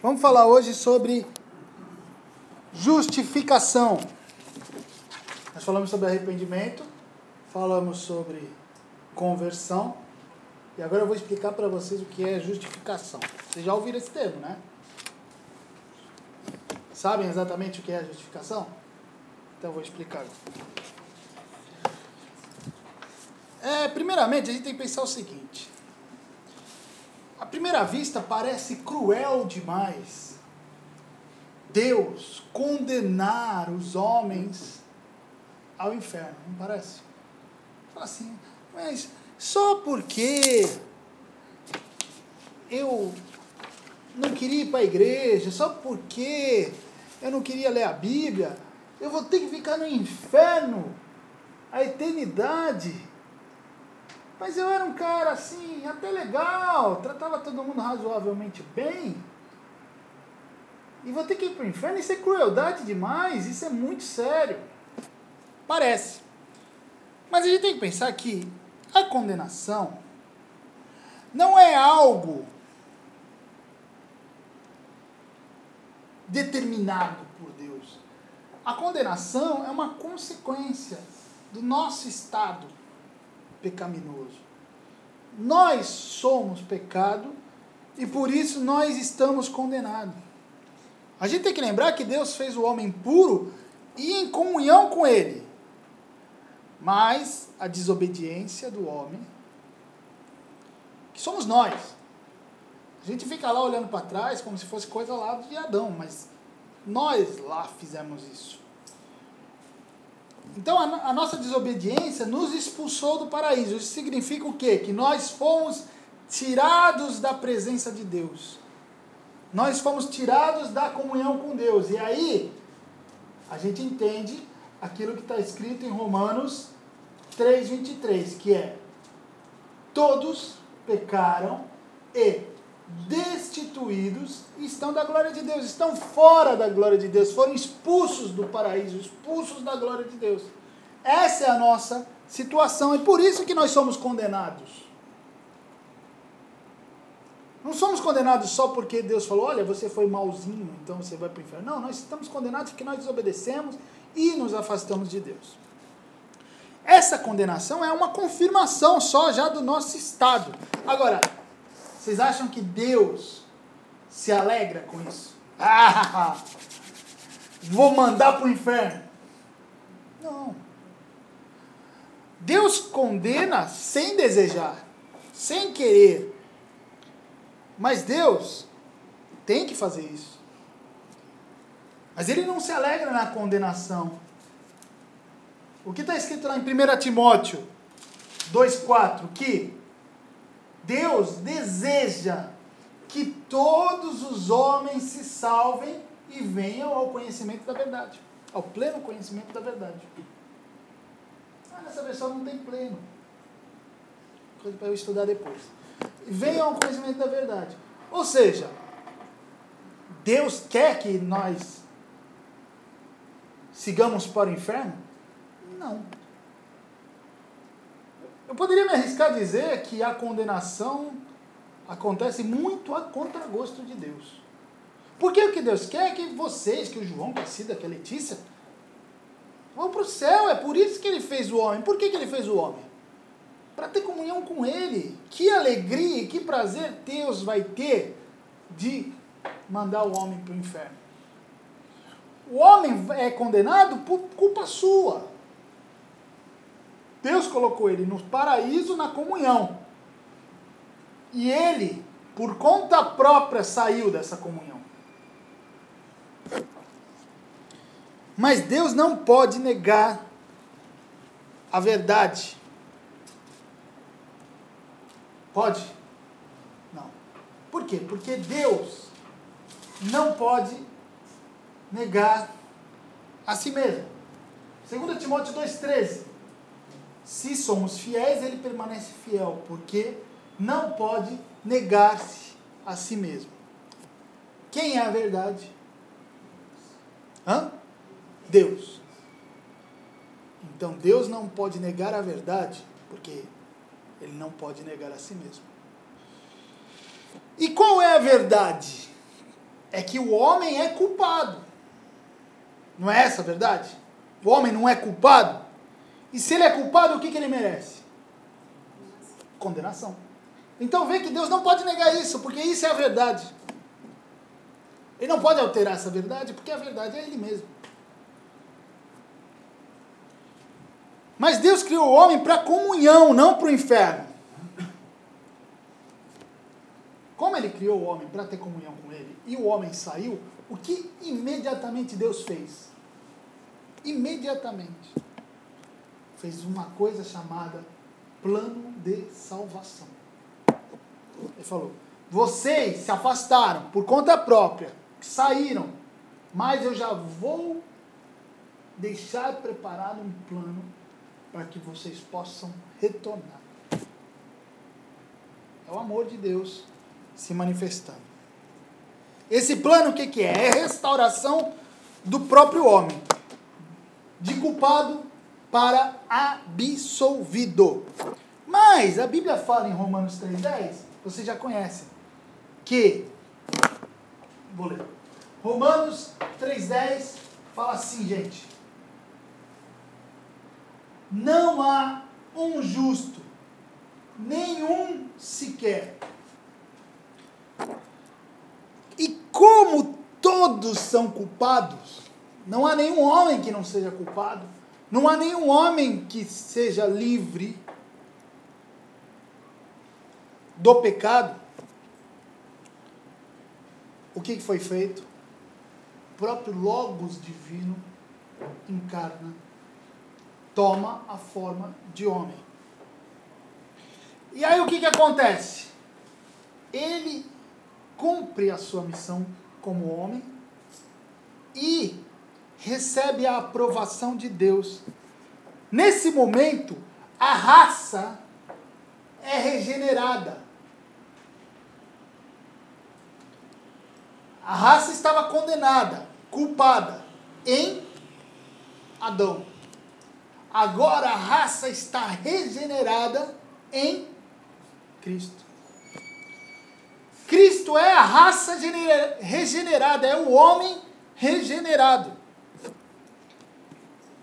Vamos falar hoje sobre justificação. Nós falamos sobre arrependimento, falamos sobre conversão, e agora eu vou explicar para vocês o que é justificação. Vocês já ouviram esse termo, né? Sabem exatamente o que é justificação? Então eu vou explicar. É, primeiramente, a gente tem que pensar o seguinte: primeira vista parece cruel demais Deus condenar os homens ao inferno, não parece? Fala assim, mas só porque eu não queria ir para a igreja, só porque eu não queria ler a Bíblia, eu vou ter que ficar no inferno a eternidade. Mas eu era um cara assim, até legal, tratava todo mundo razoavelmente bem. E vou ter que ir para o inferno? Isso é crueldade demais, isso é muito sério. Parece. Mas a gente tem que pensar que a condenação não é algo determinado por Deus. A condenação é uma consequência do nosso estado pecaminoso. Nós somos pecado e por isso nós estamos condenados. A gente tem que lembrar que Deus fez o homem puro e em comunhão com ele. Mas a desobediência do homem, que somos nós. A gente fica lá olhando para trás como se fosse coisa lá de Adão, mas nós lá fizemos isso. Então a, a, nossa desobediência nos expulsou do paraíso. Isso significa o quê? Que nós fomos tirados da presença de Deus. Nós fomos tirados da comunhão com Deus. E aí a gente entende aquilo que está escrito em Romanos 3,23, que é todos pecaram e destituídos estão da glória de Deus, estão fora da glória de Deus, foram expulsos do paraíso, expulsos da glória de Deus. Essa é a nossa situação e por isso que nós somos condenados. Não somos condenados só porque Deus falou, olha, você foi malzinho, então você vai para o inferno. Não, nós estamos condenados porque nós desobedecemos e nos afastamos de Deus. Essa condenação é uma confirmação só já do nosso estado. Agora, vocês acham que Deus se alegra com isso? Vou mandar para o inferno. Não. Deus condena sem desejar, sem querer. Mas Deus tem que fazer isso. Mas ele não se alegra na condenação. O que está escrito lá em 1 Timóteo 2,4? Que Deus deseja que todos os homens se salvem e venham ao conhecimento da verdade, ao pleno conhecimento da verdade. Ah, nessa versão não tem pleno. Coisa para eu estudar depois. Venham ao conhecimento da verdade. Ou seja, Deus quer que nós sigamos para o inferno? Não. Eu poderia me arriscar a dizer que a condenação acontece muito a contragosto de Deus. Porque o que Deus quer é que vocês, que o João, que a Cida, que a Letícia, vão para o céu. É por isso que ele fez o homem. Por que, que ele fez o homem? Para ter comunhão com ele. Que alegria e que prazer Deus vai ter de mandar o homem para o inferno. O homem é condenado por culpa sua. Deus colocou ele no paraíso na comunhão. E ele, por conta própria, saiu dessa comunhão. Mas Deus não pode negar a verdade. Pode? Não. Por quê? Porque Deus não pode negar a si mesmo. 2 Timóteo 2,13 se somos fiéis, ele permanece fiel, porque não pode negar-se a si mesmo. Quem é a verdade? Hã? Deus. Então Deus não pode negar a verdade, porque ele não pode negar a si mesmo. E qual é a verdade? é que o homem é culpado. Não é essa a verdade? O homem não é culpado? E se ele é culpado, o que, que ele merece? Condenação. Então vê que Deus não pode negar isso, porque isso é a verdade. Ele não pode alterar essa verdade, porque a verdade é Ele mesmo. Mas Deus criou o homem para comunhão, não para o inferno. Como ele criou o homem para ter comunhão com ele e o homem saiu, o que imediatamente Deus fez? Imediatamente fez uma coisa chamada plano de salvação. Ele falou: vocês se afastaram por conta própria, saíram, mas eu já vou deixar preparado um plano para que vocês possam retornar. É o amor de Deus se manifestando. Esse plano o que, que é? É restauração do próprio homem. De culpado para absolvido. Mas a Bíblia fala em Romanos 3,10, você já conhece, que. Vou ler. Romanos 3,10 fala assim, gente. Não há um justo, nenhum sequer. E como todos são culpados, não há nenhum homem que não seja culpado, não há nenhum homem que seja livre do pecado. O que foi feito? O próprio Logos divino encarna toma a forma de homem. E aí o que, que acontece? Ele cumpre a sua missão como homem e recebe a aprovação de Deus. Nesse momento, a raça é regenerada. A raça estava condenada, culpada em Adão. Agora a raça está regenerada em Cristo. Cristo é a raça regenerada, é o homem regenerado.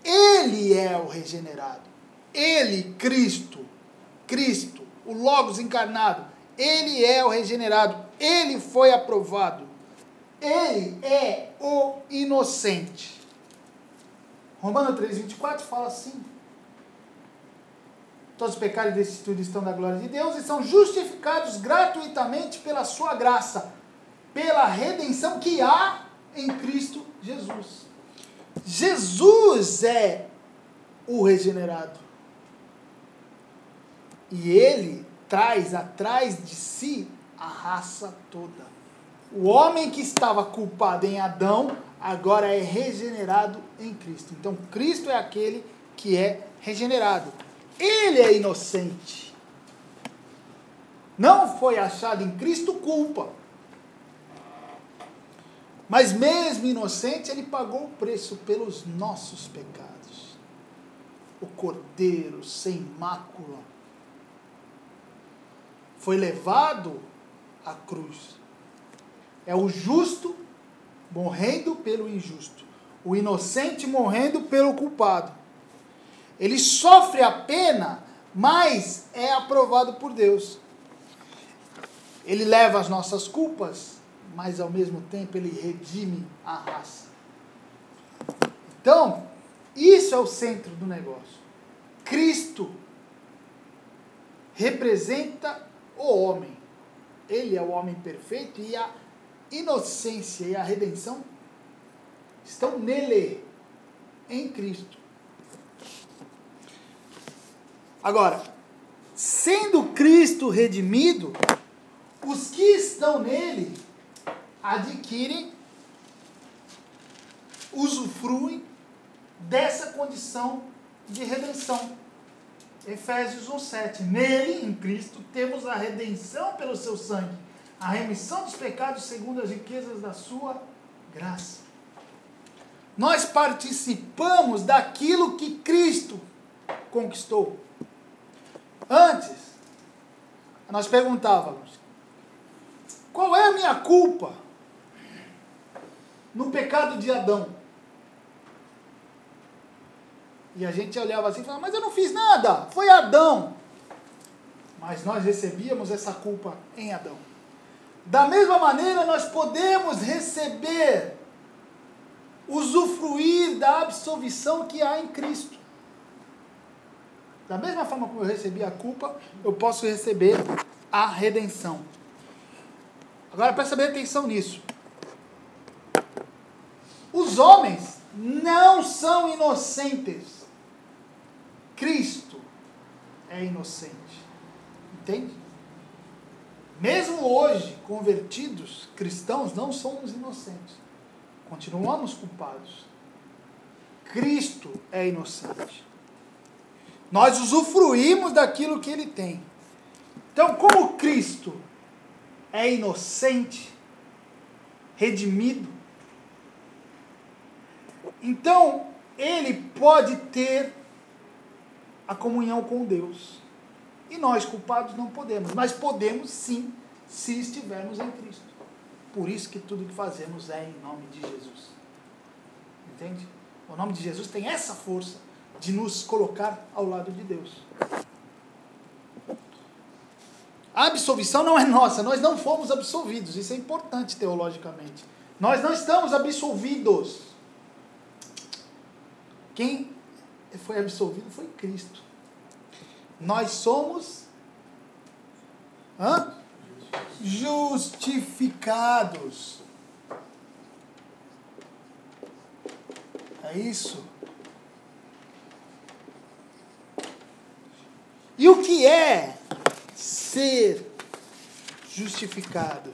Ele é o regenerado. Ele, Cristo, Cristo, o Logos encarnado, ele é o regenerado. Ele foi aprovado. Ele é o inocente. Romano 3,24 fala assim: Todos os pecados estudo estão da glória de Deus e são justificados gratuitamente pela sua graça, pela redenção que há em Cristo Jesus. Jesus é o regenerado. E ele traz atrás de si a raça toda. O homem que estava culpado em Adão agora é regenerado em Cristo. Então, Cristo é aquele que é regenerado. Ele é inocente. Não foi achado em Cristo culpa. Mas mesmo inocente, ele pagou o preço pelos nossos pecados. O cordeiro sem mácula foi levado à cruz. É o justo morrendo pelo injusto, o inocente morrendo pelo culpado. Ele sofre a pena, mas é aprovado por Deus. Ele leva as nossas culpas, mas ao mesmo tempo ele redime a raça. Então, isso é o centro do negócio. Cristo representa o homem. Ele é o homem perfeito e a inocência e a redenção estão nele, em Cristo. Agora, sendo Cristo redimido, os que estão nele adquirem, usufruem dessa condição de redenção. Efésios 1,7. Nele, em Cristo, temos a redenção pelo seu sangue a remissão dos pecados segundo as riquezas da sua graça. Nós participamos daquilo que Cristo conquistou. Antes, nós perguntávamos: qual é a minha culpa? No pecado de Adão. E a gente olhava assim e falava, mas eu não fiz nada, foi Adão. Mas nós recebíamos essa culpa em Adão. Da mesma maneira, nós podemos receber, usufruir da absolvição que há em Cristo. Da mesma forma como eu recebi a culpa, eu posso receber a redenção. Agora presta bem atenção nisso. Os homens não são inocentes. Cristo é inocente. Entende? Mesmo hoje, convertidos, cristãos, não somos inocentes. Continuamos culpados. Cristo é inocente. Nós usufruímos daquilo que ele tem. Então, como Cristo é inocente, redimido, então ele pode ter a comunhão com Deus. E nós, culpados, não podemos. Mas podemos sim, se estivermos em Cristo. Por isso que tudo que fazemos é em nome de Jesus. Entende? O nome de Jesus tem essa força de nos colocar ao lado de Deus. A absolvição não é nossa, nós não fomos absolvidos, isso é importante teologicamente. Nós não estamos absolvidos. Quem foi absolvido foi Cristo. Nós somos hã? justificados. É isso. E o que é ser justificado?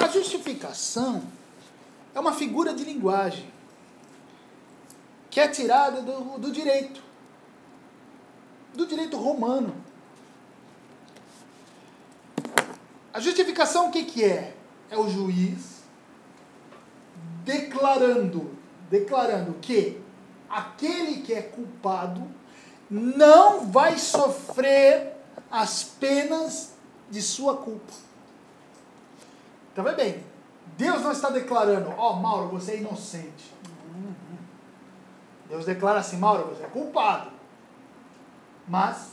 A justificação é uma figura de linguagem que é tirada do, do direito, do direito romano. A justificação o que, que é? É o juiz declarando, declarando que aquele que é culpado não vai sofrer as penas de sua culpa. Então, bem, Deus não está declarando, ó, oh, Mauro, você é inocente. Deus declara assim, Mauro, você é culpado. Mas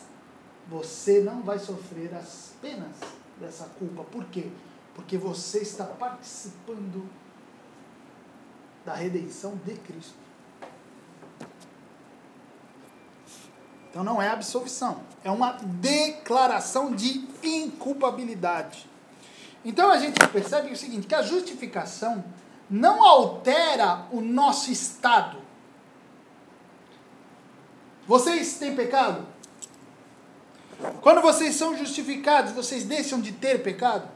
você não vai sofrer as penas dessa culpa. Por quê? Porque você está participando da redenção de Cristo. Então não é absolvição, é uma declaração de inculpabilidade. Então a gente percebe o seguinte, que a justificação não altera o nosso estado. Vocês têm pecado? Quando vocês são justificados, vocês deixam de ter pecado?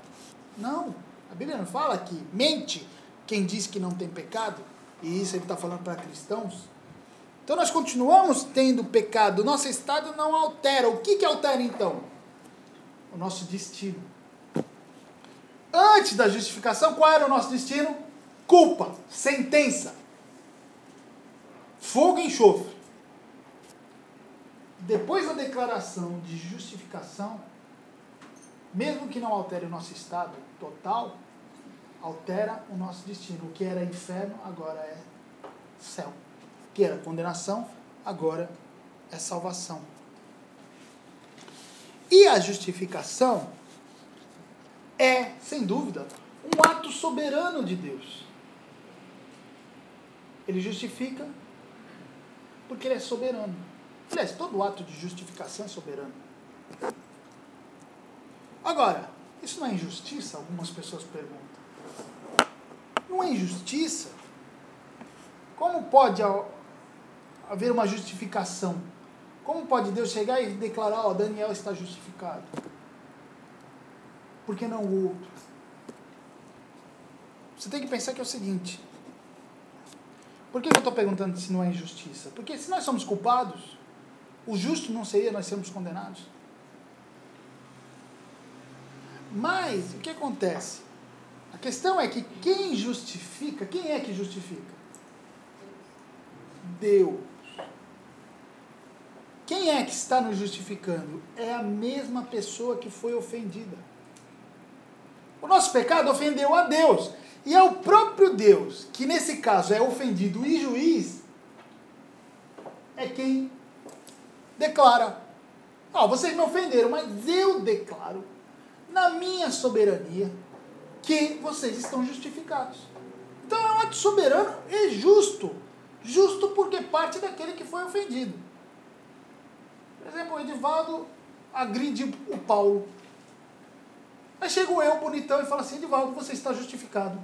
Não. A Bíblia não fala que mente quem diz que não tem pecado, e isso ele está falando para cristãos. Então nós continuamos tendo pecado, nosso estado não altera. O que, que altera então? O nosso destino. Antes da justificação, qual era o nosso destino? Culpa, sentença, fogo e enxofre. Depois da declaração de justificação, mesmo que não altere o nosso estado total, altera o nosso destino. O que era inferno agora é céu que era condenação, agora é salvação. E a justificação é, sem dúvida, um ato soberano de Deus. Ele justifica porque ele é soberano. Aliás, todo ato de justificação é soberano. Agora, isso não é injustiça? Algumas pessoas perguntam. Não é injustiça? Como pode haver uma justificação. Como pode Deus chegar e declarar, ó, oh, Daniel está justificado? Por que não o outro? Você tem que pensar que é o seguinte. Por que eu estou perguntando se não é injustiça? Porque se nós somos culpados, o justo não seria nós sermos condenados. Mas o que acontece? A questão é que quem justifica, quem é que justifica? Deus. Quem é que está nos justificando? É a mesma pessoa que foi ofendida. O nosso pecado ofendeu a Deus. E é o próprio Deus, que nesse caso é ofendido e juiz, é quem declara: oh, vocês me ofenderam, mas eu declaro, na minha soberania, que vocês estão justificados. Então é um ato soberano e justo. Justo porque parte daquele que foi ofendido. Por exemplo, o Edivaldo agride o Paulo. Aí chego eu, bonitão, e falo assim, Edivaldo, você está justificado.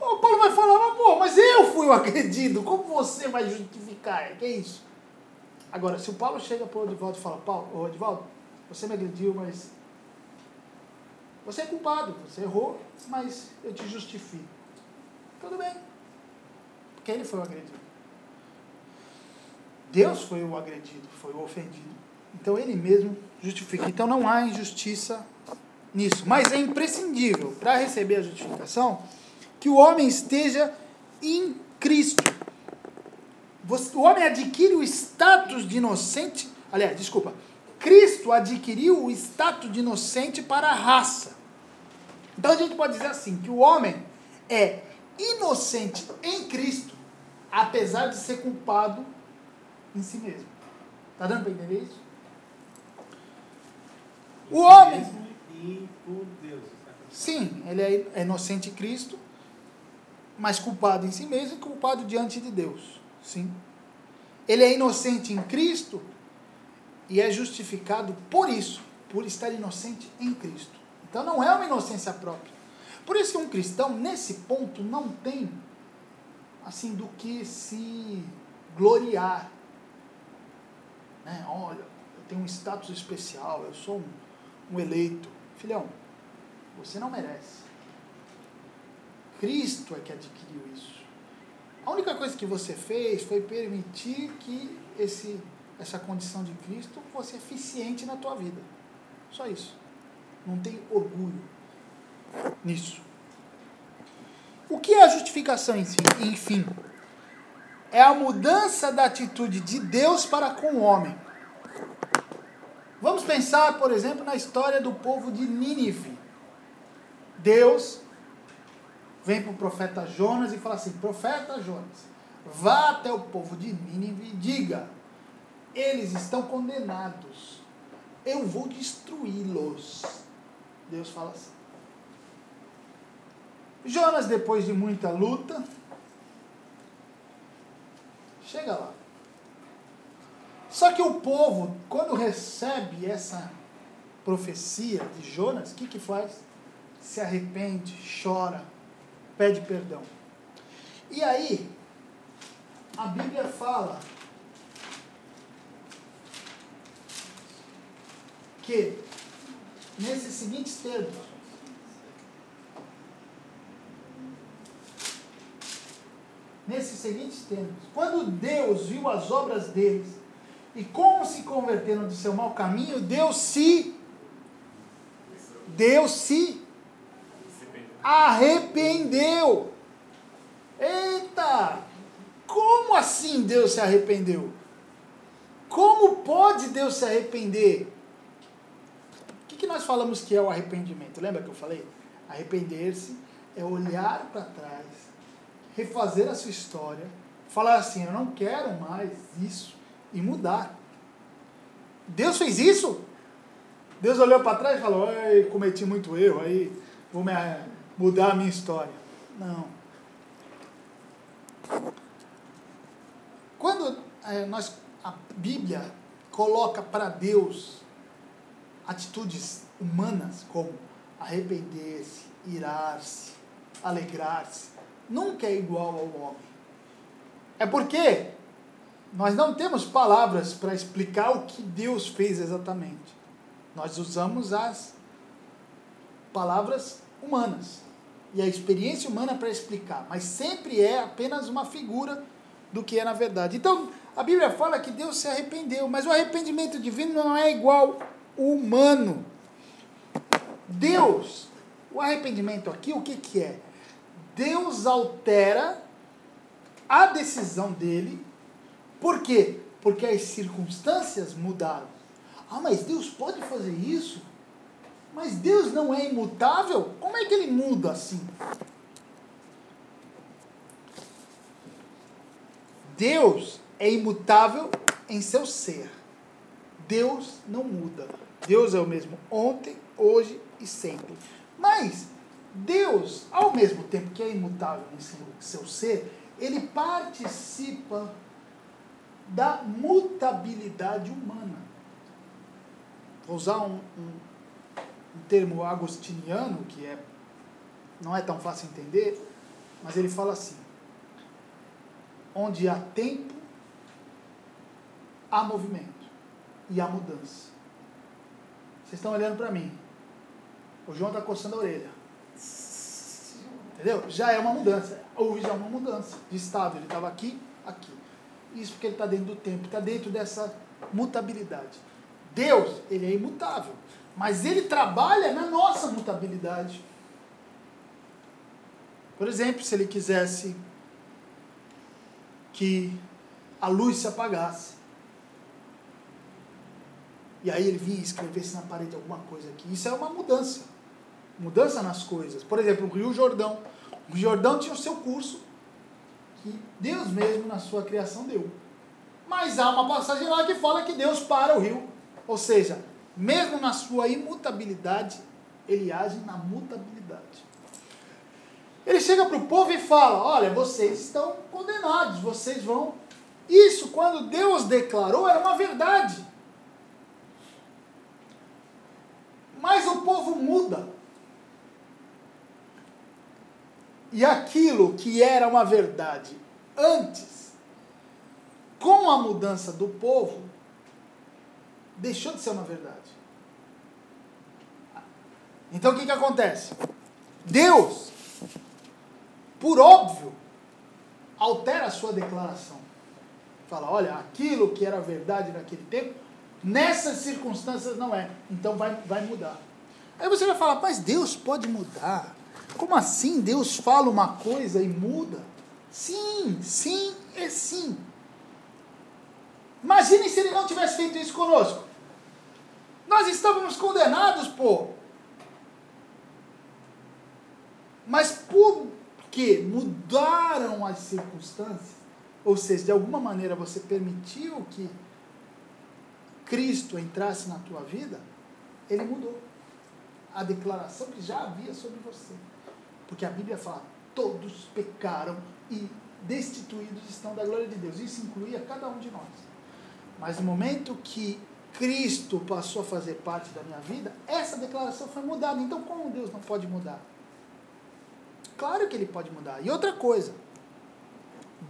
O Paulo vai falar, mas, pô, mas eu fui o agredido, como você vai justificar? Que é isso? Agora, se o Paulo chega para o Edivaldo e fala, Paulo, ô Edivaldo, você me agrediu, mas você é culpado, você errou, mas eu te justifico. Tudo bem. Porque ele foi o agredido. Deus foi o agredido, foi o ofendido. Então ele mesmo justifica. Então não há injustiça nisso. Mas é imprescindível para receber a justificação que o homem esteja em Cristo. O homem adquire o status de inocente. Aliás, desculpa. Cristo adquiriu o status de inocente para a raça. Então a gente pode dizer assim: que o homem é inocente em Cristo, apesar de ser culpado em si mesmo. Está dando para entender isso? O homem. Sim, ele é inocente em Cristo, mas culpado em si mesmo e culpado diante de Deus. Sim. Ele é inocente em Cristo e é justificado por isso, por estar inocente em Cristo. Então não é uma inocência própria. Por isso que um cristão, nesse ponto, não tem assim do que se gloriar. Né? Olha, eu tenho um status especial, eu sou um, um eleito. Filhão, você não merece. Cristo é que adquiriu isso. A única coisa que você fez foi permitir que esse, essa condição de Cristo fosse eficiente na tua vida. Só isso. Não tem orgulho nisso. O que é a justificação, enfim? É a mudança da atitude de Deus para com o homem. Vamos pensar, por exemplo, na história do povo de Nínive. Deus vem para o profeta Jonas e fala assim: Profeta Jonas, vá até o povo de Nínive e diga: eles estão condenados, eu vou destruí-los. Deus fala assim. Jonas, depois de muita luta, chega lá. Só que o povo, quando recebe essa profecia de Jonas, o que, que faz? Se arrepende, chora, pede perdão. E aí, a Bíblia fala que nesses seguintes termos. Nesses seguintes termos. Quando Deus viu as obras deles e como se converteram do seu mau caminho, Deus se. Deus se arrependeu. Eita! Como assim Deus se arrependeu? Como pode Deus se arrepender? que, que nós falamos que é o arrependimento? Lembra que eu falei? Arrepender-se é olhar para trás, refazer a sua história, falar assim: eu não quero mais isso e mudar. Deus fez isso? Deus olhou para trás e falou: cometi muito erro aí, vou me, mudar a minha história. Não. Quando é, nós, a Bíblia coloca para Deus atitudes humanas como arrepender-se, irar-se, alegrar-se, nunca é igual ao homem. É porque nós não temos palavras para explicar o que Deus fez exatamente. Nós usamos as palavras humanas e a experiência humana para explicar, mas sempre é apenas uma figura do que é na verdade. Então, a Bíblia fala que Deus se arrependeu, mas o arrependimento divino não é igual humano. Deus, o arrependimento aqui, o que, que é? Deus altera a decisão dele. Por quê? Porque as circunstâncias mudaram. Ah, mas Deus pode fazer isso? Mas Deus não é imutável? Como é que ele muda assim? Deus é imutável em seu ser. Deus não muda. Deus é o mesmo ontem, hoje e sempre. Mas Deus, ao mesmo tempo que é imutável em seu, seu ser, ele participa da mutabilidade humana. Vou usar um, um um termo agostiniano, que é, não é tão fácil entender, mas ele fala assim: onde há tempo, há movimento e há mudança. Vocês estão olhando para mim. O João está coçando a orelha. Entendeu? Já é uma mudança. Houve já uma mudança de estado. Ele estava aqui, aqui. Isso porque ele está dentro do tempo, está dentro dessa mutabilidade. Deus, ele é imutável. Mas ele trabalha na nossa mutabilidade. Por exemplo, se ele quisesse que a luz se apagasse, e aí ele vinha e escrevesse na parede alguma coisa aqui. Isso é uma mudança. Mudança nas coisas. Por exemplo, o Rio Jordão. O Jordão tinha o seu curso que Deus mesmo na sua criação deu. Mas há uma passagem lá que fala que Deus para o rio. Ou seja, mesmo na sua imutabilidade, ele age na mutabilidade. Ele chega para o povo e fala: Olha, vocês estão condenados, vocês vão. Isso, quando Deus declarou, era uma verdade. Mas o povo muda. E aquilo que era uma verdade antes, com a mudança do povo, deixou de ser uma verdade. Então o que, que acontece? Deus, por óbvio, altera a sua declaração. Fala, olha, aquilo que era verdade naquele tempo Nessas circunstâncias não é. Então vai, vai mudar. Aí você vai falar, mas Deus pode mudar. Como assim Deus fala uma coisa e muda? Sim, sim é sim. Imagine se ele não tivesse feito isso conosco. Nós estávamos condenados, pô. Mas por que mudaram as circunstâncias, ou seja, de alguma maneira você permitiu que Cristo entrasse na tua vida, ele mudou a declaração que já havia sobre você. Porque a Bíblia fala: todos pecaram e destituídos estão da glória de Deus. Isso incluía cada um de nós. Mas no momento que Cristo passou a fazer parte da minha vida, essa declaração foi mudada. Então, como Deus não pode mudar? Claro que ele pode mudar. E outra coisa,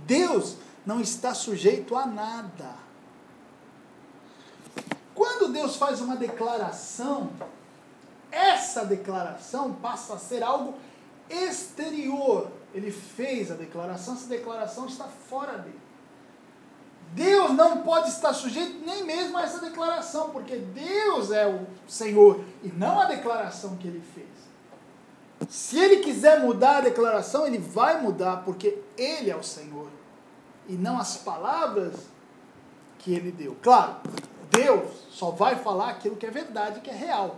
Deus não está sujeito a nada. Quando Deus faz uma declaração, essa declaração passa a ser algo exterior. Ele fez a declaração, essa declaração está fora dele. Deus não pode estar sujeito nem mesmo a essa declaração, porque Deus é o Senhor e não a declaração que ele fez. Se ele quiser mudar a declaração, ele vai mudar, porque ele é o Senhor e não as palavras que ele deu. Claro, Deus só vai falar aquilo que é verdade, que é real.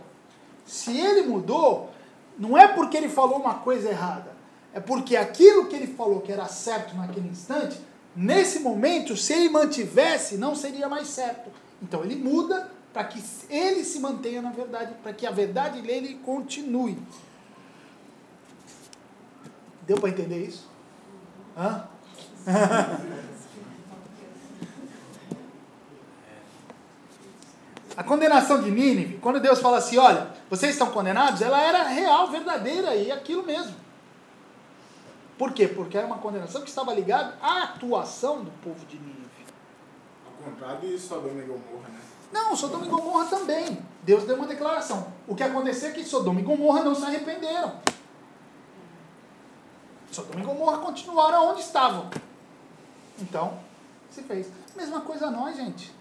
Se ele mudou, não é porque ele falou uma coisa errada, é porque aquilo que ele falou que era certo naquele instante, nesse momento, se ele mantivesse, não seria mais certo. Então ele muda para que ele se mantenha na verdade, para que a verdade dele continue. Deu para entender isso? Hã? A condenação de Nínive, quando Deus fala assim, olha, vocês estão condenados, ela era real, verdadeira e aquilo mesmo. Por quê? Porque era uma condenação que estava ligada à atuação do povo de Nínive. Ao contrário de Sodoma e Gomorra, né? Não, Sodoma e Gomorra também. Deus deu uma declaração. O que aconteceu é que Sodoma e Gomorra não se arrependeram. Sodoma e Gomorra continuaram onde estavam. Então, se fez. Mesma coisa nós, gente.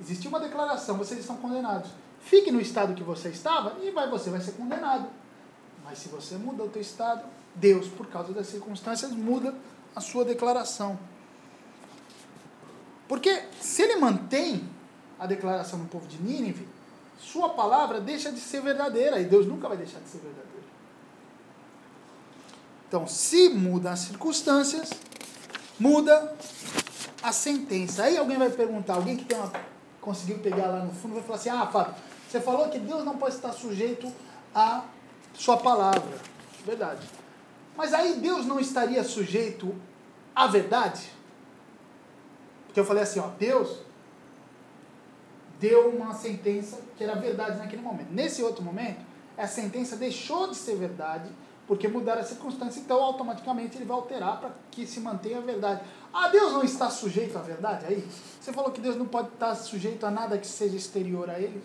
Existiu uma declaração, vocês estão condenados. Fique no estado que você estava e vai, você vai ser condenado. Mas se você muda o teu estado, Deus, por causa das circunstâncias, muda a sua declaração. Porque se ele mantém a declaração do povo de Nínive, sua palavra deixa de ser verdadeira e Deus nunca vai deixar de ser verdadeiro. Então, se muda as circunstâncias, muda a sentença. Aí alguém vai perguntar, alguém que tem uma, conseguiu pegar lá no fundo vai falar assim: "Ah, Fábio, você falou que Deus não pode estar sujeito à sua palavra". Verdade. Mas aí Deus não estaria sujeito à verdade? Porque eu falei assim, ó, Deus deu uma sentença que era verdade naquele momento. Nesse outro momento, a sentença deixou de ser verdade porque mudaram as circunstâncias, então automaticamente ele vai alterar para que se mantenha a verdade. Ah, Deus não está sujeito à verdade aí? Você falou que Deus não pode estar sujeito a nada que seja exterior a ele?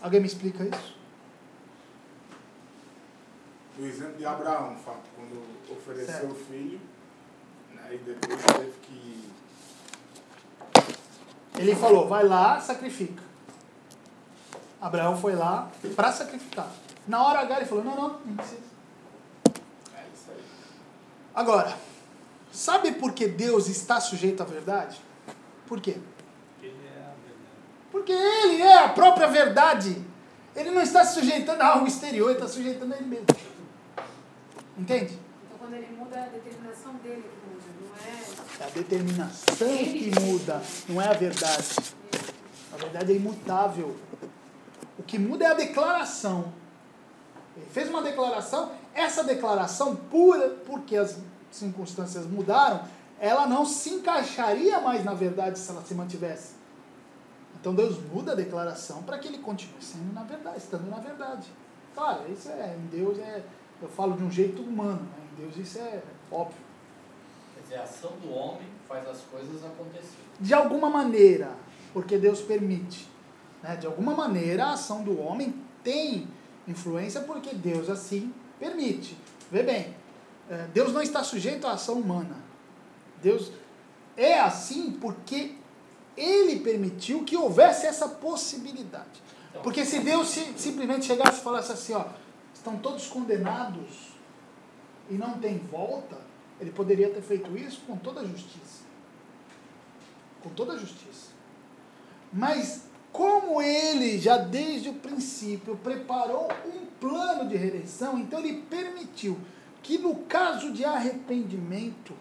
Alguém me explica isso? O exemplo de Abraão, Fábio, quando ofereceu Certo. o filho, né, e depois teve que. Ele falou, vai lá, sacrifica. Abraão foi lá para sacrificar. Na hora H ele falou, não, não, não precisa. É isso aí. Agora, sabe por que Deus está sujeito à verdade? Por quê? Ele é a verdade. Porque Ele é a própria verdade. Ele não está se sujeitando a algo exterior, ele está sujeitando a Ele mesmo. Entende? Então, quando ele muda, é a determinação dele que muda, não é. É a determinação que muda, não é a verdade. A verdade é imutável. O que muda é a declaração. Ele fez uma declaração, essa declaração, pura, porque as circunstâncias mudaram, ela não se encaixaria mais na verdade se ela se mantivesse. Então Deus muda a declaração para que ele continue sendo na verdade, estando na verdade. Claro, isso é, em Deus é, eu falo de um jeito humano, né? em Deus isso é óbvio. Quer dizer, a ação do homem faz as coisas acontecerem. de alguma maneira, porque Deus permite. Né? De alguma maneira, a ação do homem tem influência porque Deus assim permite. Vê bem, eh, Deus não está sujeito à ação humana. Deus é assim porque Ele permitiu que houvesse essa possibilidade. Então, Porque se Deus si- simplesmente chegasse e falasse assim, ó, estão todos condenados e não tem volta, ele poderia ter feito isso com toda a justiça. Com toda a justiça. Mas como ele já desde o princípio preparou um plano de redenção, então ele permitiu que no caso de arrependimento,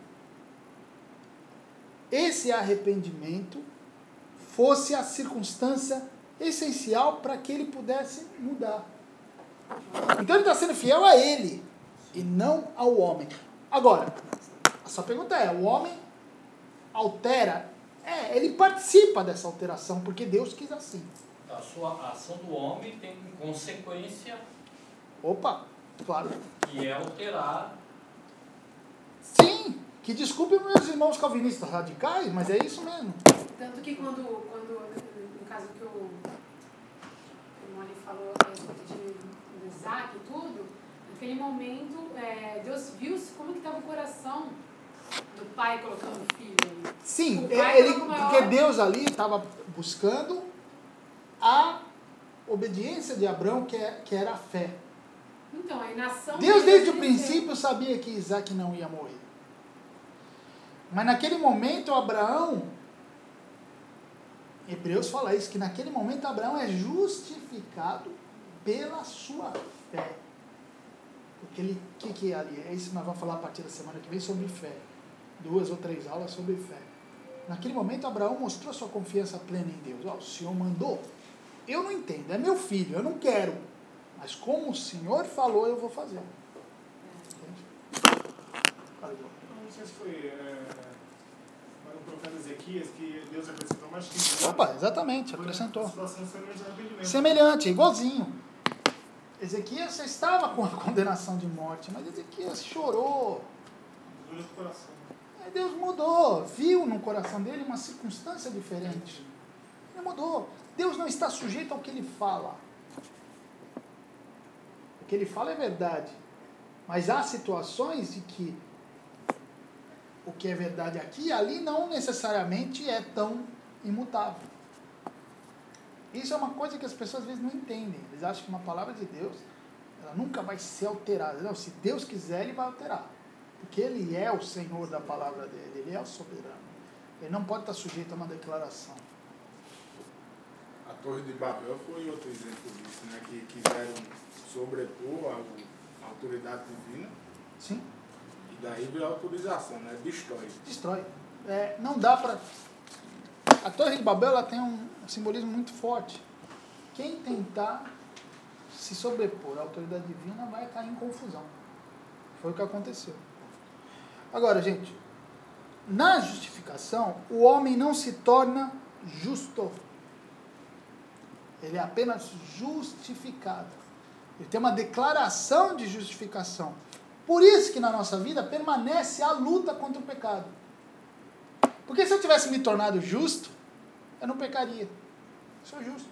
esse arrependimento fosse a circunstância essencial para que ele pudesse mudar. Então ele está sendo fiel a ele e não ao homem. Agora, a sua pergunta é: o homem altera? É, ele participa dessa alteração porque Deus quis assim. a sua a ação do homem tem consequência Opa, claro. que é alterar. Sim, que desculpe meus irmãos calvinistas radicais, mas é isso mesmo. Tanto que quando, quando no caso que o, o Moni falou a respeito de, de Isaac e tudo, naquele momento é, Deus viu como que estava o coração do pai colocando o filho. ali. Sim, pai ele, porque Deus ali estava buscando a obediência de Abraão, que, é, que era a fé. Então, ação Deus, desde o princípio, sabia que Isaac não ia morrer. Mas naquele momento, Abraão, Hebreus fala isso, que naquele momento Abraão é justificado pela sua fé. Porque ele, o que, que é ali? É isso que nós vamos falar a partir da semana que vem sobre fé. Duas ou três aulas sobre fé. Naquele momento, Abraão mostrou sua confiança plena em Deus. Ó, o Senhor mandou. Eu não entendo, é meu filho, eu não quero. Mas como o Senhor falou, eu vou fazer. Entende? Não sei se foi é, o profeta Ezequias que Deus acrescentou mais 15 anos. Opa, exatamente, acrescentou. Semelhante, igualzinho. Ezequias estava com a condenação de morte, mas Ezequias chorou. Dura do coração. Aí Deus mudou, viu no coração dele uma circunstância diferente. Ele mudou. Deus não está sujeito ao que ele fala. O que ele fala é verdade. Mas há situações de que o que é verdade aqui e ali não necessariamente é tão imutável. Isso é uma coisa que as pessoas às vezes não entendem. Eles acham que uma palavra de Deus ela nunca vai ser alterada. Não, se Deus quiser, ele vai alterar. Porque ele é o Senhor da palavra dele, ele é o soberano. Ele não pode estar sujeito a uma declaração. A Torre de Babel foi outro exemplo disso, né? Que quiseram sobrepor a, autoridade divina Sim? e daí veio a autorização, né? Destrói. Destrói. é, não dá para. A Torre de Babel ela tem um simbolismo muito forte. Quem tentar se sobrepor à autoridade divina vai cair em confusão. Foi o que aconteceu. Agora, gente, na justificação, o homem não se torna justo. Ele é apenas justificado. Ele tem uma declaração de justificação. Por isso que na nossa vida permanece a luta contra o pecado. Porque se eu tivesse me tornado justo, eu não pecaria. Eu sou justo.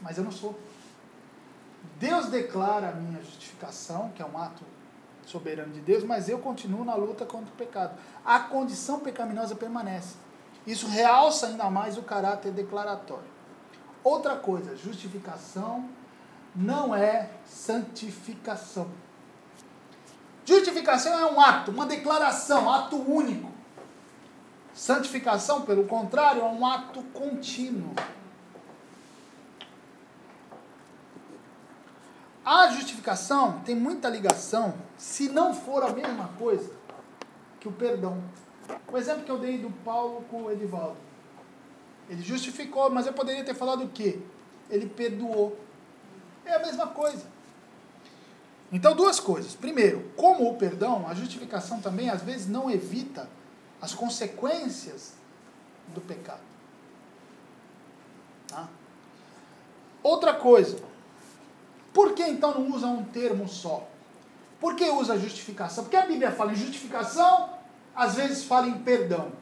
Mas eu não sou. Deus declara a minha justificação, que é um ato soberano de Deus, mas eu continuo na luta contra o pecado. A condição pecaminosa permanece. Isso realça ainda mais o caráter declaratório. Outra coisa, justificação não é santificação. Justificação é um ato, uma declaração, ato único. Santificação, pelo contrário, é um ato contínuo. A justificação tem muita ligação, se não for a mesma coisa, que o perdão. O exemplo que eu dei do Paulo com o Edivaldo. Ele justificou, mas eu poderia ter falado o quê? Ele perdoou. É a mesma coisa. Então, duas coisas. Primeiro, como o perdão, a justificação também às vezes não evita as consequências do pecado. Tá? Outra coisa, por que então não usa um termo só? Por que usa justificação? Porque a Bíblia fala em justificação, às vezes fala em perdão.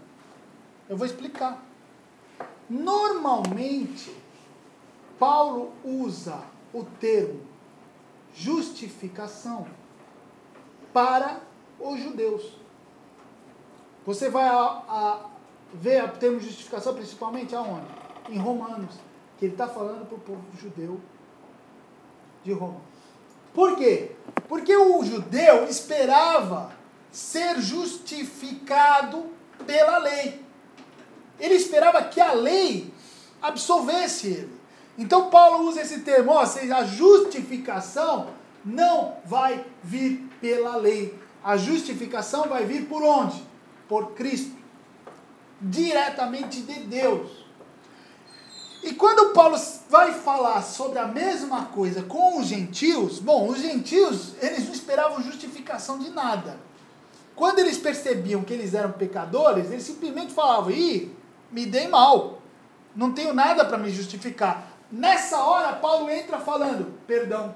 Eu vou explicar. Normalmente, Paulo usa o termo justificação para os judeus. Você vai a, a ver o termo justificação principalmente aonde? Em Romanos, que ele está falando para o povo judeu de Roma. Por quê? Porque o judeu esperava ser justificado pela lei. Ele esperava que a lei absolvesse ele. Então Paulo usa esse termo, ou seja, a justificação não vai vir pela lei. A justificação vai vir por onde? Por Cristo. Diretamente de Deus. E quando Paulo vai falar sobre a mesma coisa com os gentios, bom, os gentios, eles não esperavam justificação de nada. Quando eles percebiam que eles eram pecadores, eles simplesmente falavam: "Ih, me dei mal. Não tenho nada para me justificar". Nessa hora, Paulo entra falando: "Perdão".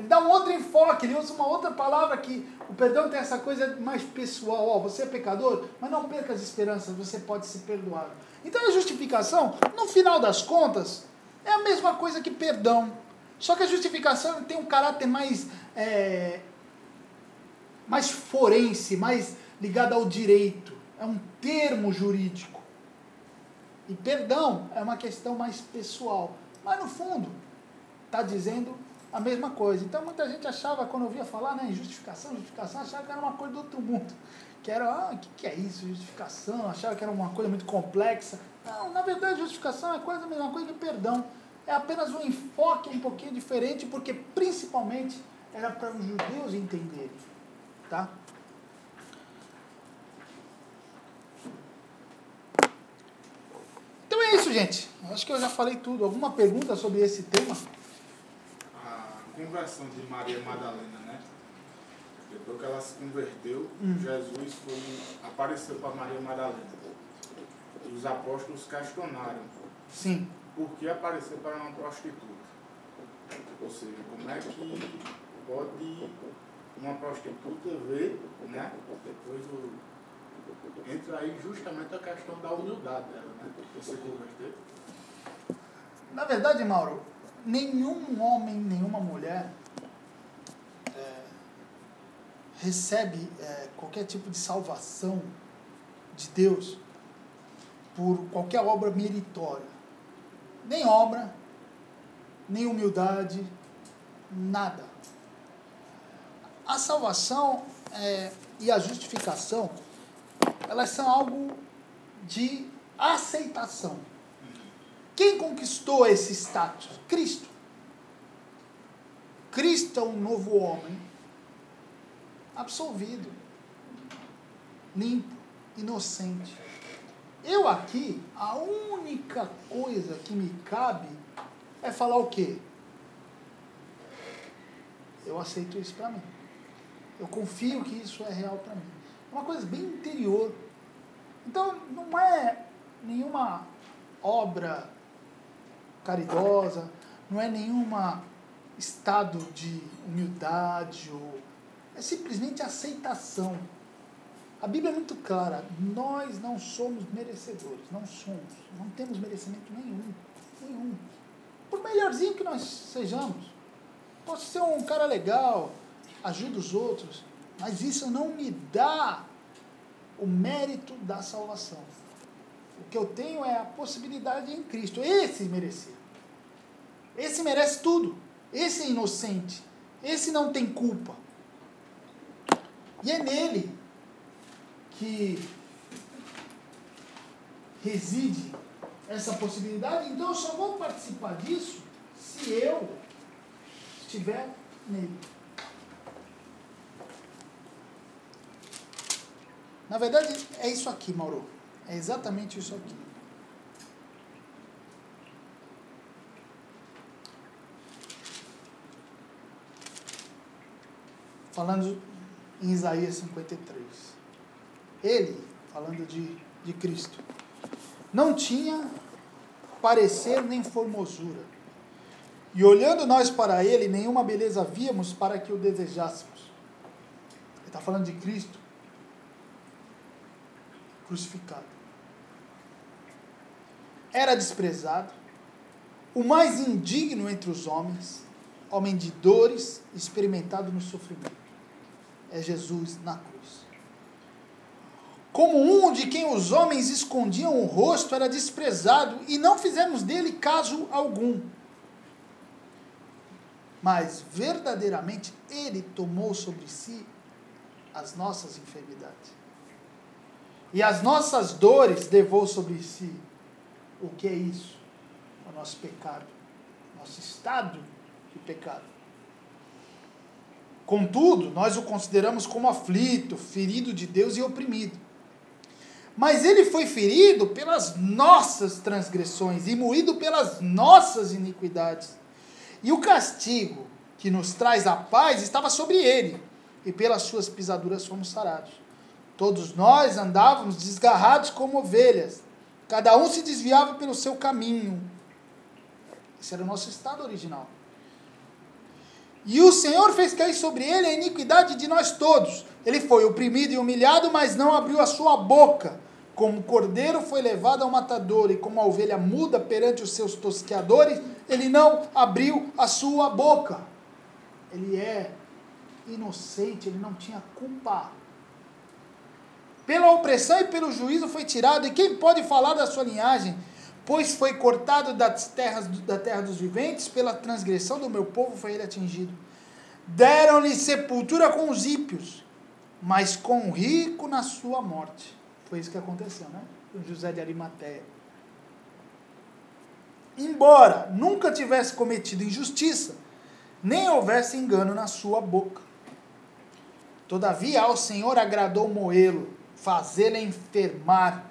Ele dá um outro enfoque, ele usa uma outra palavra que o perdão tem essa coisa mais pessoal. Ó, você é pecador, mas não perca as esperanças, você pode ser perdoado. Então a justificação, no final das contas, é a mesma coisa que perdão. Só que a justificação tem um caráter mais, é, mais forense, mais ligado ao direito. É um termo jurídico. E perdão é uma questão mais pessoal. Mas no fundo, está dizendo a mesma coisa. Então muita gente achava, quando ouvia falar né, em justificação, justificação, achava que era uma coisa do outro mundo. Que era, ah, o que, que é isso, justificação? Achava que era uma coisa muito complexa. Não, na verdade, justificação é quase a mesma coisa que perdão. É apenas um enfoque um pouquinho diferente, porque principalmente era para os judeus entenderem. Tá? Então é isso, gente. Acho que eu já falei tudo. Alguma pergunta sobre esse tema? Conversão de Maria Madalena, né? Depois que ela se converteu, Hum. Jesus foi, apareceu para Maria Madalena. E os apóstolos questionaram Sim. por que apareceu para uma prostituta. Ou seja, como é que pode uma prostituta ver, né? Depois do. Entra aí justamente a questão da humildade dela, né? Você converter. Na verdade, Mauro, nenhum homem, nenhuma mulher é, recebe é, qualquer tipo de salvação de Deus por qualquer obra meritória. Nem obra, nem humildade, nada. A salvação é, e a justificação, elas são algo de aceitação. Quem conquistou esse status? Cristo. Cristo é um novo homem absolvido. limpo, inocente. Eu aqui, a única coisa que me cabe é falar o quê? Eu aceito isso para mim. Eu confio que isso é real para mim. É uma coisa bem interior. Então, não é nenhuma obra caridosa, não é nenhuma estado de humildade ou é simplesmente aceitação. A Bíblia é muito clara, nós não somos merecedores, não somos, não temos merecimento nenhum, nenhum. Por melhorzinho que nós sejamos, posso ser um cara legal, ajuda os outros, mas isso não me dá o mérito da salvação. O que eu tenho é a possibilidade em Cristo. Esse merecer. Esse merece tudo. Esse é inocente. Esse não tem culpa. E é nele que reside essa possibilidade. Então eu só vou participar disso se eu estiver nele. Na verdade, é isso aqui, Mauro. É exatamente isso aqui. Falando em Isaías 53. Ele, falando de, de Cristo, não tinha parecer nem formosura. E olhando nós para ele, nenhuma beleza víamos para que o desejássemos. Ele está falando de Cristo crucificado. Era desprezado, o mais indigno entre os homens, homem de dores, experimentado no sofrimento. É Jesus na cruz. Como um de quem os homens escondiam o rosto, era desprezado, e não fizemos dele caso algum. Mas verdadeiramente ele tomou sobre si as nossas enfermidades. E as nossas dores levou sobre si. O que é isso? O nosso pecado. Nosso estado de pecado. Contudo, nós o consideramos como aflito, ferido de Deus e oprimido. Mas ele foi ferido pelas nossas transgressões e moído pelas nossas iniquidades. E o castigo que nos traz a paz estava sobre ele, e pelas suas pisaduras fomos sarados. Todos nós andávamos desgarrados como ovelhas, cada um se desviava pelo seu caminho. Esse era o nosso estado original. E o Senhor fez cair sobre ele a iniquidade de nós todos. Ele foi oprimido e humilhado, mas não abriu a sua boca. Como o cordeiro foi levado ao matador e como a ovelha muda perante os seus tosqueadores, ele não abriu a sua boca. Ele é inocente, ele não tinha culpa. Pela opressão e pelo juízo foi tirado, e quem pode falar da sua linhagem? Pois foi cortado das terras, da terra dos viventes, pela transgressão do meu povo foi ele atingido. Deram-lhe sepultura com os ímpios, mas com o rico na sua morte. Foi isso que aconteceu, né? Com José de Arimateia. Embora nunca tivesse cometido injustiça, nem houvesse engano na sua boca. Todavia ao Senhor agradou moê-lo, fazê-lo enfermar,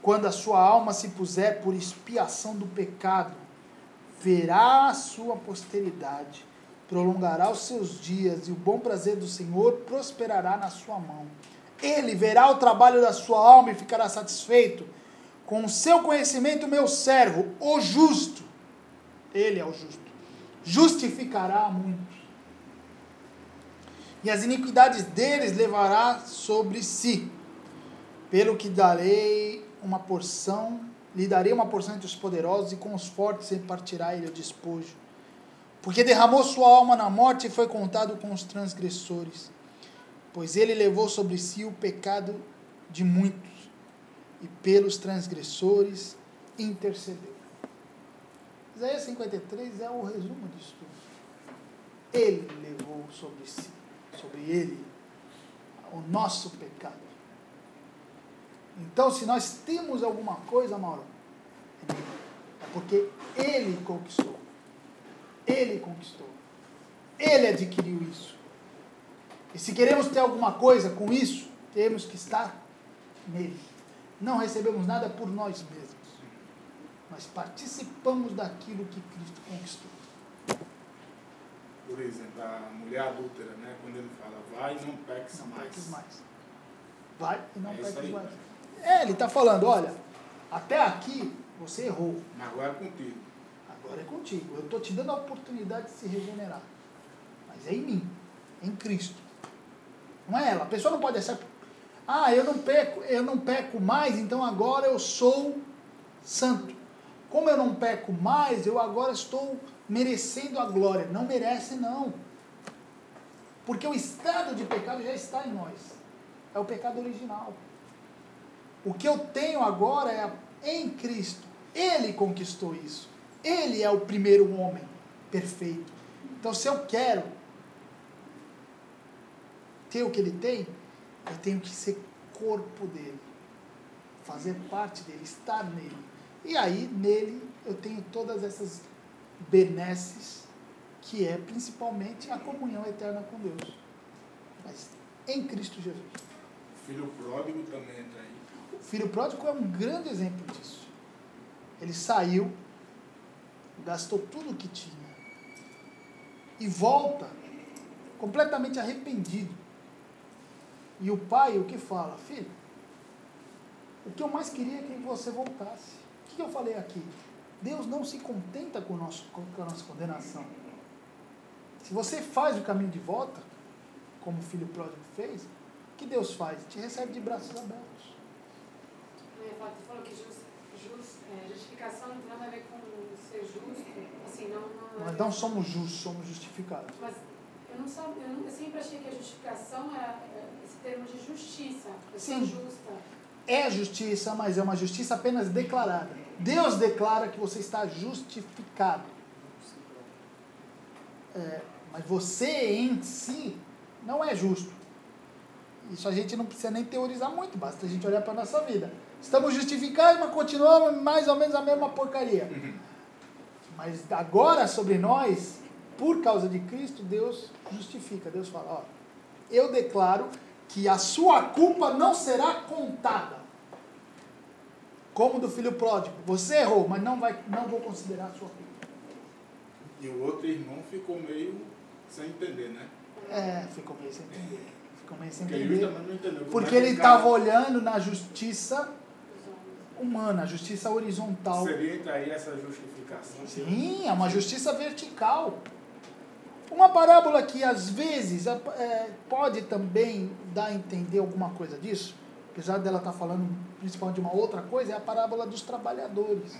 quando a sua alma se puser por expiação do pecado, verá a sua posteridade, prolongará os seus dias, e o bom prazer do Senhor prosperará na sua mão. Ele verá o trabalho da sua alma e ficará satisfeito. Com o seu conhecimento, meu servo, o justo, ele é o justo, justificará muitos. E as iniquidades deles levará sobre si. Pelo que darei uma porção, lhe darei uma porção entre os poderosos, e com os fortes repartirá ele o despojo. Porque derramou sua alma na morte e foi contado com os transgressores pois ele levou sobre si o pecado de muitos e pelos transgressores intercedeu. Isaías 53 é o resumo disso tudo. Ele levou sobre si, sobre ele, o nosso pecado. Então, se nós temos alguma coisa, Mauro, é porque ele conquistou. Ele conquistou. Ele adquiriu isso. E se queremos ter alguma coisa com isso, Temos que estar nele. Não recebemos nada por nós mesmos, mas participamos daquilo que Cristo conquistou. Por exemplo, a mulher adúltera, né? Quando ele fala, vai e não peques mais. peques mais. Vai e não É peques mais. É, ele está falando, olha, até aqui você errou. Mas agora é contigo. Agora é contigo. Eu estou te dando a oportunidade de se regenerar. Mas é em mim, é em Cristo. Não é ela. A pessoa não pode achar. Ah, eu não peco, eu não peco mais, então agora eu sou santo. Como eu não peco mais, eu agora estou merecendo a glória. Não merece, não. Porque o estado de pecado já está em nós. É o pecado original. O que eu tenho agora é em Cristo. Ele conquistou isso. Ele é o primeiro homem perfeito. Então, se eu quero ter o que ele tem, eu tenho que ser corpo dele, fazer parte dele, estar nele. E aí, nele, eu tenho todas essas benesses, que é principalmente a comunhão eterna com Deus. Mas em Cristo Jesus. O filho pródigo também entra aí. O filho pródigo é um grande exemplo disso. Ele saiu, gastou tudo o que tinha e volta completamente arrependido. E o pai o que fala? Filho, o que eu mais queria é que você voltasse. O que eu falei aqui? Deus não se contenta com, nosso, com a nossa condenação. Se você faz o caminho de volta, como o filho pródigo fez, o que Deus faz? Te recebe de braços abertos. É, Você falou que é, justificação não tem nada a ver com ser justo. Assim, não, não, Nós não somos justos, somos justificados. Mas eu, não eu, sempre achei que a justificação era é, esse termo de justiça. Eu Sim. justa. É justiça, mas é uma justiça apenas declarada. Deus declara que você está justificado. É, mas você em si não é justo. Isso a gente não precisa nem teorizar muito, basta a gente olhar para a nossa vida. Estamos justificados, mas continuamos mais ou menos a mesma porcaria. Mas agora sobre nós, por causa de Cristo, Deus justifica. Deus fala, ó, eu declaro que a sua culpa não será contada. Como do filho pródigo. Você errou, mas não, vai, não vou considerar a sua culpa. E o outro irmão ficou meio sem entender, né? É, ficou meio sem entender. Ficou meio sem Porque ele entender. Porque é ele estava olhando na justiça humana, a justiça horizontal. Seria aí essa justificação. Sim, é uma justiça vertical. Uma parábola que às vezes é, pode também dar a entender alguma coisa disso, apesar dela estar falando principalmente de uma outra coisa, é a parábola dos trabalhadores.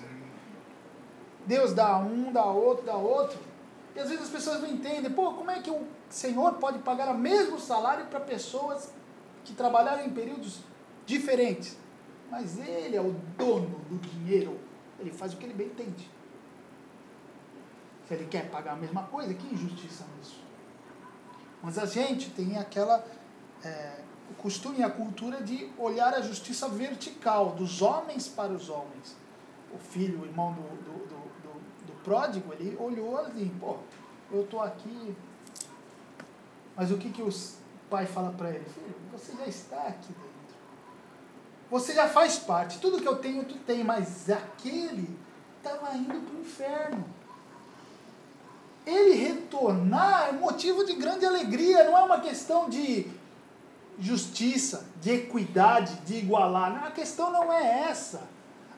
Deus dá um, dá outro, dá outro. E às vezes as pessoas não entendem, pô, como é que o Senhor pode pagar o mesmo salário para pessoas que trabalharam em períodos diferentes? Mas Ele é o dono do dinheiro. Ele faz o que ele bem entende. Se ele quer pagar a mesma coisa, que injustiça nisso. Mas a gente tem aquela é, o costume e a cultura de olhar a justiça vertical, dos homens para os homens. O filho, o irmão do, do, do, do, do pródigo, ele olhou ali, pô, eu estou aqui. Mas o que, que o pai fala para ele? Filho, você já está aqui dentro. Você já faz parte. Tudo que eu tenho, tu tem, mas aquele estava indo para o inferno ele retornar é motivo de grande alegria, não é uma questão de justiça, de equidade, de igualar. Não, a questão não é essa.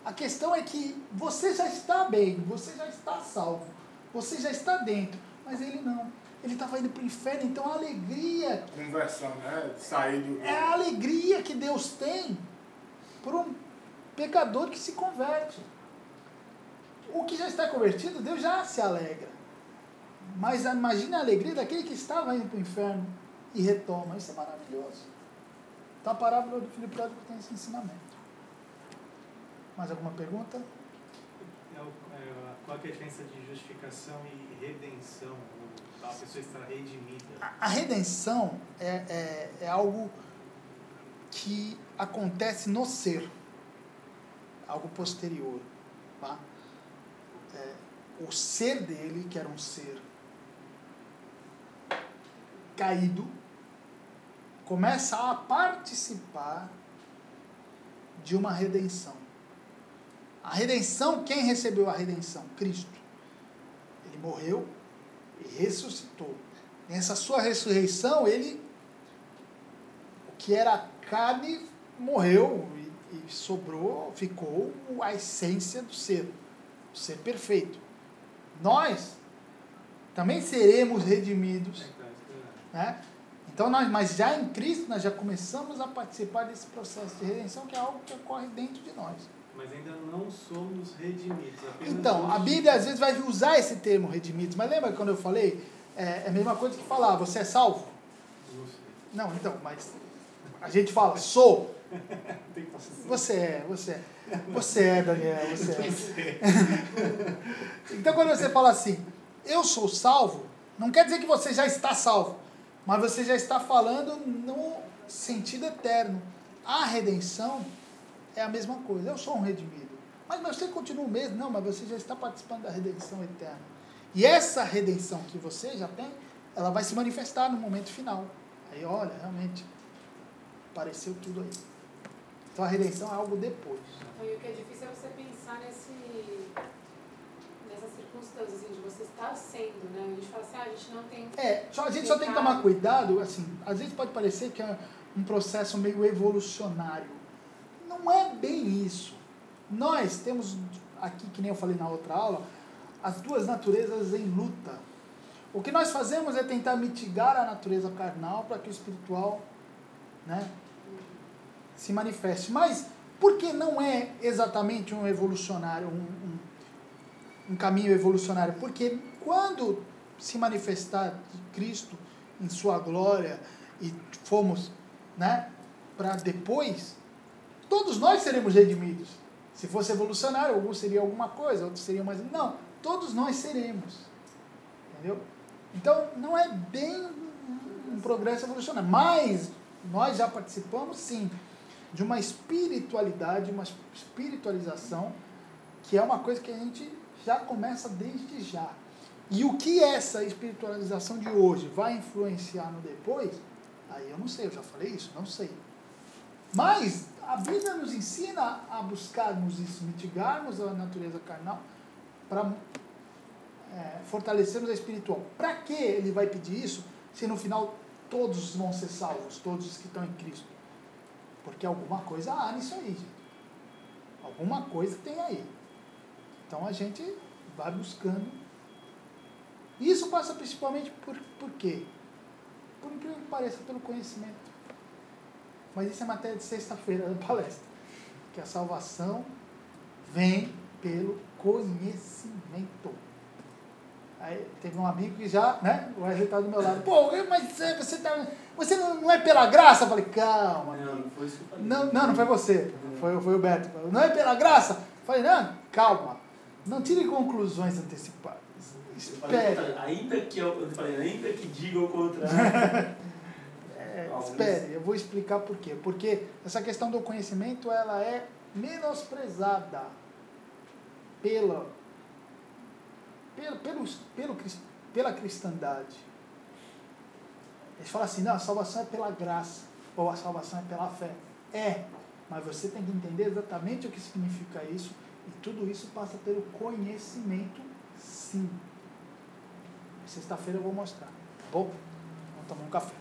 A questão é que você já está bem, você já está salvo, você já está dentro, mas ele não. Ele estava indo para o inferno, então a alegria, Conversão, né? Sair do. é a alegria que Deus tem por um pecador que se converte. O que já está convertido, Deus já se alegra. Mas imagine a alegria daquele que estava indo para o inferno e retoma. Isso é maravilhoso. Então a parábola do filho pródigo tem esse ensinamento. Mais alguma pergunta? É é, qual é a diferença de justificação e redenção? A pessoa está redimida. A, a redenção é, é, é algo que acontece no ser, algo posterior. Tá? É, o ser dele, que era um ser caído, começa a participar de uma redenção. A redenção, quem recebeu a redenção? Cristo. Ele morreu e ressuscitou. Nessa sua ressurreição, ele, o que era carne, morreu e, e sobrou, ficou a essência do ser, o ser perfeito. Nós também seremos redimidos, né? Então nós, mas já em Cristo nós já começamos a participar desse processo de redenção que é algo que ocorre dentro de nós. Mas ainda não somos redimidos. Então, a Bíblia às vezes vai usar esse termo redimidos, mas lembra quando eu falei? É, é a mesma coisa que falar, você é salvo? Não, então, mas a gente fala, sou. Assim. Você é, você é. Você é, Daniel, você é. Então quando você fala assim, eu sou salvo, não quer dizer que você já está salvo, mas você já está falando no sentido eterno. A redenção é a mesma coisa. Eu sou um redimido. Mas, você continua o mesmo? Não, mas você já está participando da redenção eterna. E essa redenção que você já tem, ela vai se manifestar no momento final. Aí, olha, realmente, apareceu tudo aí. Então a redenção é algo depois. E o que é difícil é você pensar nesse, circunstâncias, de você estar sendo, né? A gente fala assim, ah, a gente não tem. É, só, a gente só tem que tomar cuidado, assim, às vezes pode parecer que é um processo meio evolucionário. Não é bem isso. Nós temos aqui, que nem eu falei na outra aula, as duas naturezas em luta. O que nós fazemos é tentar mitigar a natureza carnal para que o espiritual né, se manifeste. Mas por que não é exatamente um evolucionário, um, um, um caminho evolucionário? Porque quando se manifestar Cristo em sua glória e fomos né, para depois, todos nós seremos redimidos. Se fosse evolucionário, alguns seria alguma coisa, outros seriam mais. Não, todos nós seremos. Entendeu? Então, não é bem um progresso evolucionário. Mas nós já participamos, sim, de uma espiritualidade, uma espiritualização, que é uma coisa que a gente já começa desde já. E o que essa espiritualização de hoje vai influenciar no depois, aí eu não sei, eu já falei isso, não sei. Mas a Bíblia nos ensina a buscarmos isso, mitigarmos a natureza carnal para é, fortalecermos a espiritual. Para que ele vai pedir isso se no final todos vão ser salvos, todos os que estão em Cristo? Porque alguma coisa há nisso aí, gente. Alguma coisa tem aí. Então a gente vai buscando. Isso passa principalmente por, por quê? Por incrível que pareça, pelo conhecimento. Mas isso é matéria de sexta-feira da palestra. Que a salvação vem pelo conhecimento. Aí teve um amigo que já, né? O Wesley está do meu lado. Pô, mas você tá. Você não, é pela graça? Eu falei, calma. Não, não foi isso. Não, não, não foi você. Foi, foi o Beto. Não é pela graça? Eu falei, não, calma. Não tire conclusões antecipadas. Espere. ainda que eu, eu falei, ainda que diga o contrário. É, Alguns- espere, eu vou explicar por quê. Porque essa questão do conhecimento ela é menosprezada pela, pelo, pelo, pela cristandade. Eles falam assim, não, a salvação é pela graça, ou a salvação é pela fé. É, mas você tem que entender exatamente o que significa isso, e tudo isso passa pelo conhecimento, sim. Sexta-feira eu vou mostrar, tá bom? Vamos tomar um café.